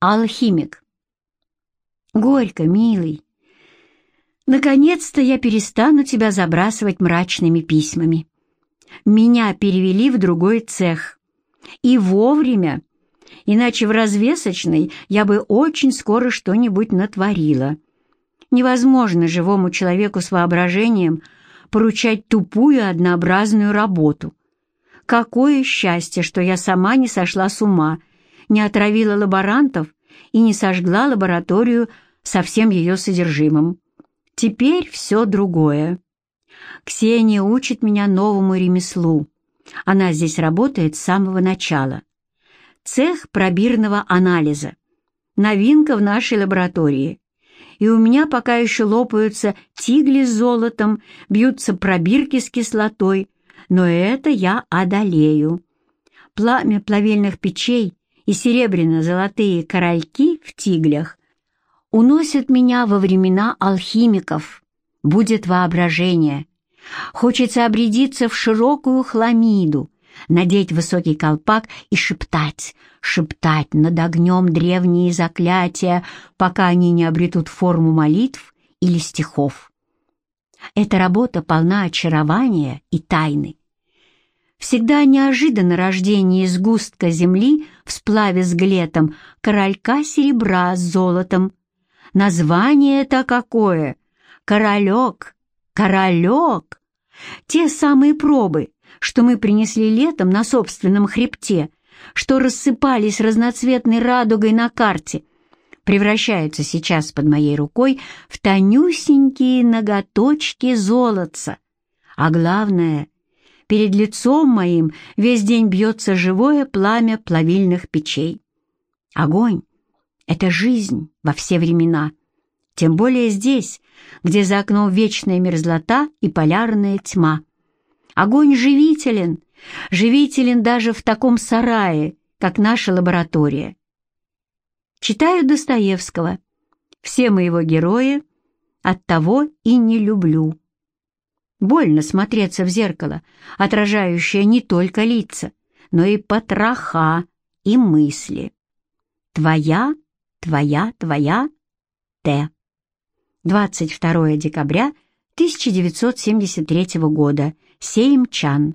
Алхимик. Горько, милый. Наконец-то я перестану тебя забрасывать мрачными письмами. Меня перевели в другой цех. И вовремя, иначе в развесочной я бы очень скоро что-нибудь натворила. Невозможно живому человеку с воображением поручать тупую однообразную работу. Какое счастье, что я сама не сошла с ума, не отравила лаборантов и не сожгла лабораторию со всем ее содержимым. Теперь все другое. Ксения учит меня новому ремеслу. Она здесь работает с самого начала. Цех пробирного анализа. Новинка в нашей лаборатории. И у меня пока еще лопаются тигли с золотом, бьются пробирки с кислотой, но это я одолею. Пламя плавильных печей и серебряно-золотые корольки в тиглях уносят меня во времена алхимиков. Будет воображение. Хочется обрядиться в широкую хламиду, надеть высокий колпак и шептать, шептать над огнем древние заклятия, пока они не обретут форму молитв или стихов. Эта работа полна очарования и тайны. Всегда неожиданно рождение из густка земли в сплаве с глетом, королька серебра с золотом. Название это какое! Королек! Королек! Те самые пробы, что мы принесли летом на собственном хребте, что рассыпались разноцветной радугой на карте, превращаются сейчас под моей рукой в тонюсенькие ноготочки золотца. А главное — Перед лицом моим весь день бьется живое пламя плавильных печей. Огонь — это жизнь во все времена, тем более здесь, где за окном вечная мерзлота и полярная тьма. Огонь живителен, живителен даже в таком сарае, как наша лаборатория. Читаю Достоевского. Все моего герои оттого и не люблю. Больно смотреться в зеркало, отражающее не только лица, но и потроха и мысли. Твоя, твоя, твоя, Т. 22 декабря 1973 года. Сеймчан.